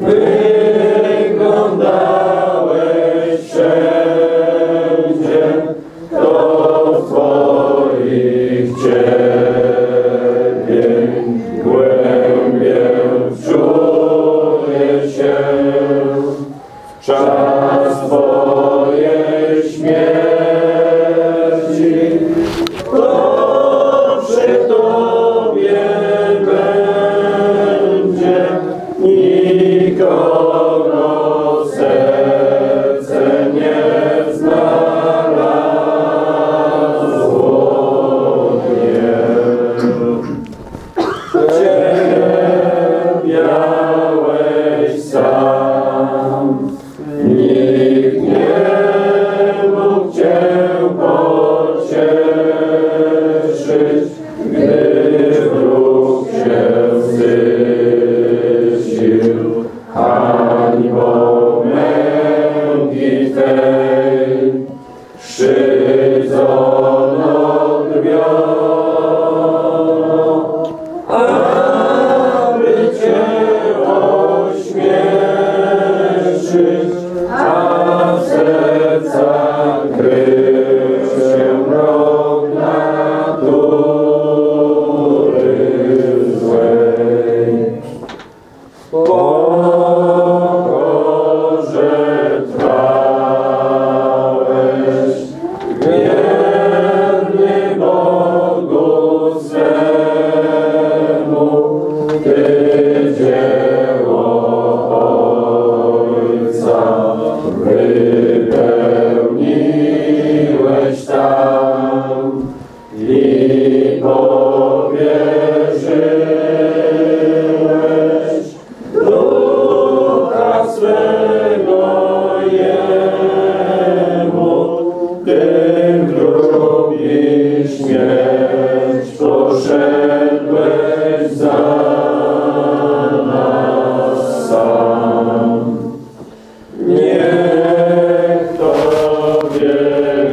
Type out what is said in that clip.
wyglądałeś wszędzie do Twoich ciebie głębię się. Czas Twojej śmierci to exalt. praise.